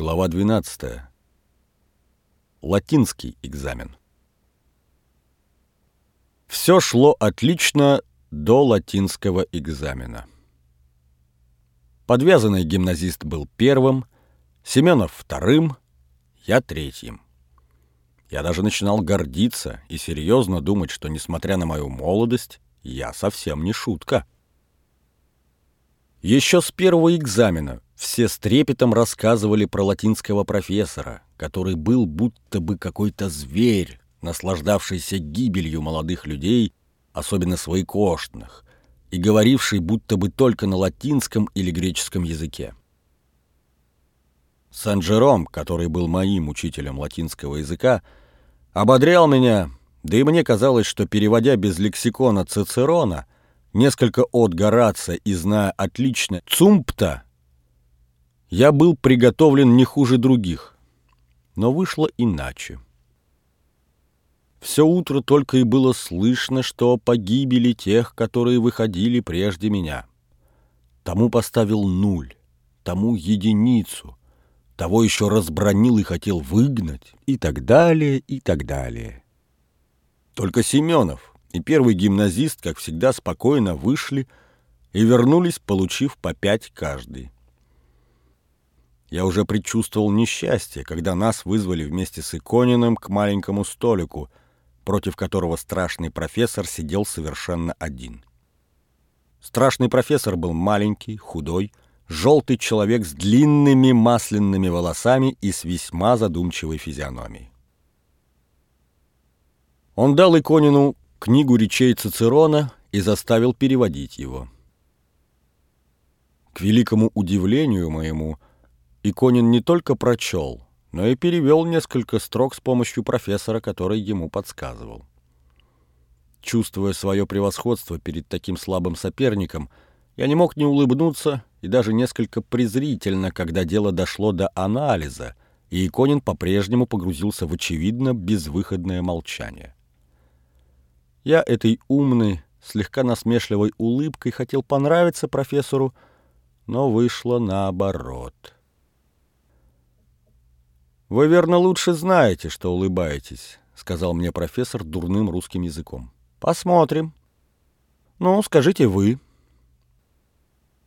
Глава 12. Латинский экзамен. Все шло отлично до латинского экзамена. Подвязанный гимназист был первым, Семенов вторым, я третьим. Я даже начинал гордиться и серьезно думать, что, несмотря на мою молодость, я совсем не шутка. Еще с первого экзамена все с трепетом рассказывали про латинского профессора, который был будто бы какой-то зверь, наслаждавшийся гибелью молодых людей, особенно своекоштных, и говоривший будто бы только на латинском или греческом языке. Сан-Жером, который был моим учителем латинского языка, ободрял меня, да и мне казалось, что, переводя без лексикона Цицерона, несколько от Горация и зная отлично Цумпта, я был приготовлен не хуже других. Но вышло иначе. Все утро только и было слышно, что погибели тех, которые выходили прежде меня. Тому поставил нуль, тому единицу, того еще разбронил и хотел выгнать, и так далее, и так далее. Только Семенов и первый гимназист, как всегда, спокойно вышли и вернулись, получив по пять каждый. Я уже предчувствовал несчастье, когда нас вызвали вместе с Икониным к маленькому столику, против которого страшный профессор сидел совершенно один. Страшный профессор был маленький, худой, желтый человек с длинными масляными волосами и с весьма задумчивой физиономией. Он дал Иконину книгу речей Цицерона и заставил переводить его. К великому удивлению моему – Иконин не только прочел, но и перевел несколько строк с помощью профессора, который ему подсказывал. Чувствуя свое превосходство перед таким слабым соперником, я не мог не улыбнуться и даже несколько презрительно, когда дело дошло до анализа, и Иконин по-прежнему погрузился в очевидно безвыходное молчание. Я этой умной, слегка насмешливой улыбкой хотел понравиться профессору, но вышло наоборот. «Вы, верно, лучше знаете, что улыбаетесь», — сказал мне профессор дурным русским языком. «Посмотрим». «Ну, скажите вы».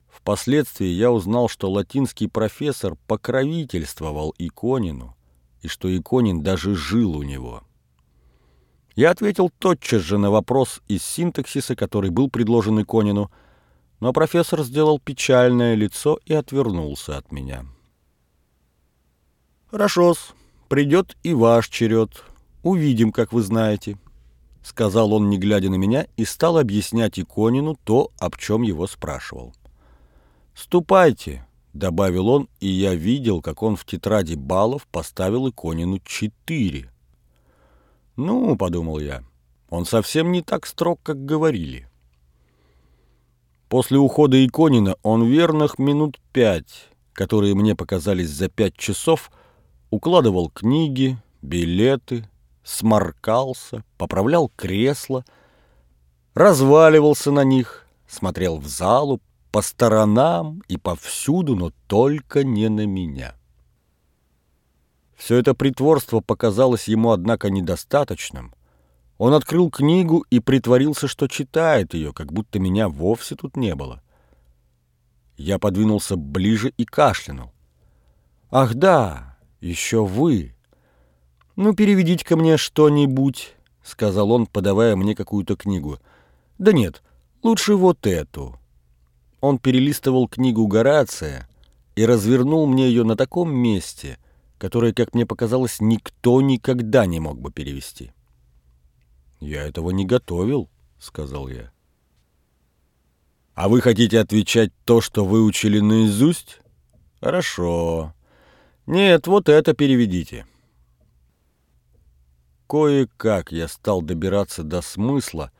Впоследствии я узнал, что латинский профессор покровительствовал Иконину, и что Иконин даже жил у него. Я ответил тотчас же на вопрос из синтаксиса, который был предложен Иконину, но профессор сделал печальное лицо и отвернулся от меня. «Хорошо-с, придет и ваш черед. Увидим, как вы знаете», — сказал он, не глядя на меня, и стал объяснять Иконину то, об чем его спрашивал. «Ступайте», — добавил он, и я видел, как он в тетради баллов поставил Иконину четыре. «Ну», — подумал я, — «он совсем не так строг, как говорили». После ухода Иконина он верных минут пять, которые мне показались за пять часов, — укладывал книги, билеты, сморкался, поправлял кресло, разваливался на них, смотрел в залу, по сторонам и повсюду, но только не на меня. Все это притворство показалось ему, однако, недостаточным. Он открыл книгу и притворился, что читает ее, как будто меня вовсе тут не было. Я подвинулся ближе и кашлянул. «Ах да, еще вы. Ну, переведите ко мне что-нибудь, сказал он, подавая мне какую-то книгу. Да нет, лучше вот эту. Он перелистывал книгу Горация и развернул мне ее на таком месте, которое, как мне показалось, никто никогда не мог бы перевести. «Я этого не готовил», — сказал я. «А вы хотите отвечать то, что выучили наизусть? Хорошо. Нет, вот это переведите. Кое-как я стал добираться до смысла,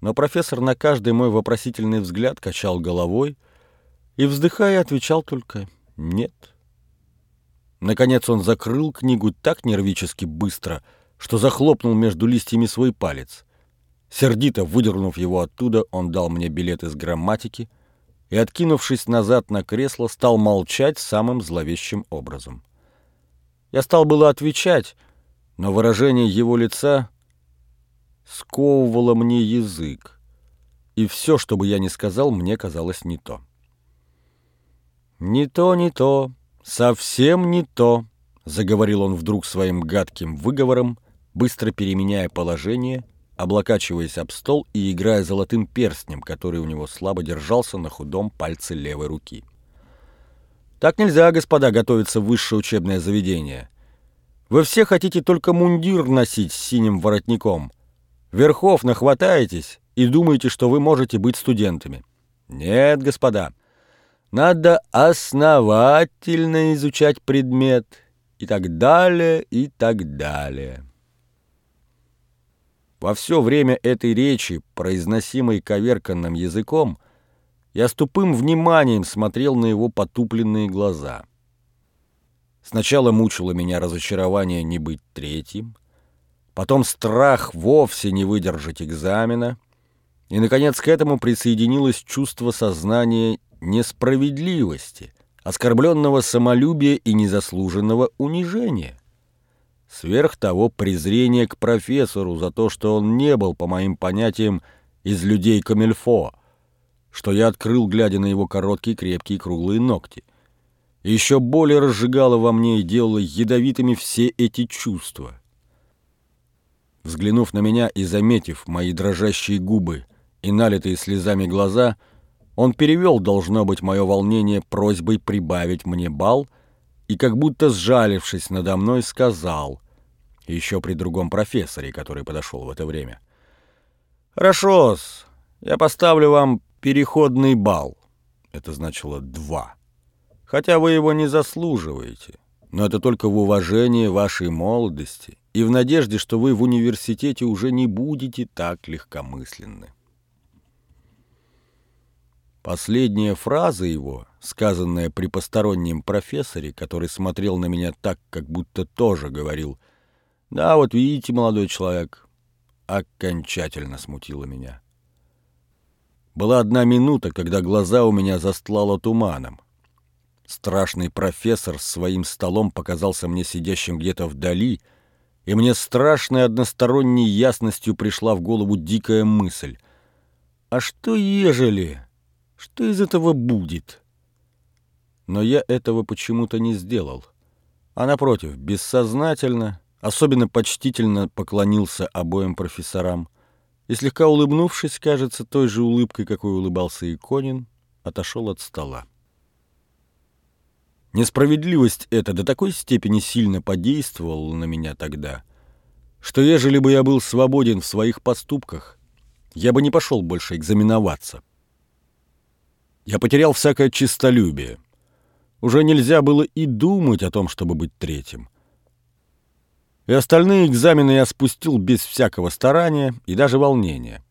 но профессор на каждый мой вопросительный взгляд качал головой и, вздыхая, отвечал только «нет». Наконец он закрыл книгу так нервически быстро, что захлопнул между листьями свой палец. Сердито выдернув его оттуда, он дал мне билет из грамматики и, откинувшись назад на кресло, стал молчать самым зловещим образом. Я стал было отвечать, но выражение его лица сковывало мне язык, и все, что бы я ни сказал, мне казалось не то. «Не то, не то, совсем не то», — заговорил он вдруг своим гадким выговором, быстро переменяя положение, облокачиваясь об стол и играя золотым перстнем, который у него слабо держался на худом пальце левой руки. Так нельзя, господа, готовиться в высшее учебное заведение. Вы все хотите только мундир носить с синим воротником. Верхов нахватаетесь и думаете, что вы можете быть студентами. Нет, господа, надо основательно изучать предмет и так далее, и так далее. Во все время этой речи, произносимой коверканным языком, я с тупым вниманием смотрел на его потупленные глаза. Сначала мучило меня разочарование не быть третьим, потом страх вовсе не выдержать экзамена, и, наконец, к этому присоединилось чувство сознания несправедливости, оскорбленного самолюбия и незаслуженного унижения. Сверх того, презрение к профессору за то, что он не был, по моим понятиям, из людей Камильфо, что я открыл, глядя на его короткие, крепкие, круглые ногти. И еще более разжигало во мне и делало ядовитыми все эти чувства. Взглянув на меня и заметив мои дрожащие губы и налитые слезами глаза, он перевел, должно быть, мое волнение просьбой прибавить мне бал и, как будто сжалившись надо мной, сказал, еще при другом профессоре, который подошел в это время, «Хорошо-с, я поставлю вам переходный бал. Это значило два. Хотя вы его не заслуживаете. Но это только в уважении вашей молодости и в надежде, что вы в университете уже не будете так легкомысленны. Последняя фраза его, сказанная при постороннем профессоре, который смотрел на меня так, как будто тоже говорил «Да, вот видите, молодой человек», окончательно смутила меня. Была одна минута, когда глаза у меня застлало туманом. Страшный профессор с своим столом показался мне сидящим где-то вдали, и мне страшной односторонней ясностью пришла в голову дикая мысль. «А что ежели? Что из этого будет?» Но я этого почему-то не сделал. А напротив, бессознательно, особенно почтительно поклонился обоим профессорам — и, слегка улыбнувшись, кажется, той же улыбкой, какой улыбался Иконин, отошел от стола. Несправедливость эта до такой степени сильно подействовала на меня тогда, что ежели бы я был свободен в своих поступках, я бы не пошел больше экзаменоваться. Я потерял всякое честолюбие. Уже нельзя было и думать о том, чтобы быть третьим и остальные экзамены я спустил без всякого старания и даже волнения.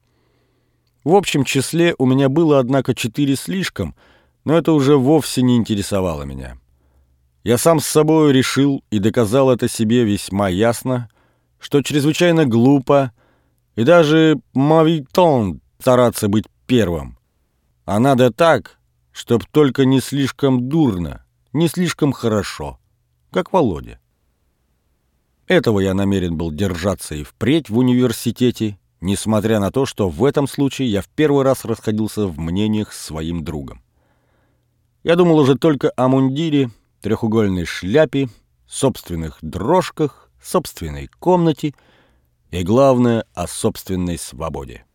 В общем числе у меня было, однако, четыре слишком, но это уже вовсе не интересовало меня. Я сам с собой решил и доказал это себе весьма ясно, что чрезвычайно глупо и даже мавитон стараться быть первым. А надо так, чтоб только не слишком дурно, не слишком хорошо, как Володя. Этого я намерен был держаться и впредь в университете, несмотря на то, что в этом случае я в первый раз расходился в мнениях с своим другом. Я думал уже только о мундире, трехугольной шляпе, собственных дрожках, собственной комнате и, главное, о собственной свободе.